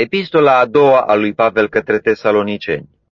Epistola a doua a lui Pavel către Tesaloniceni.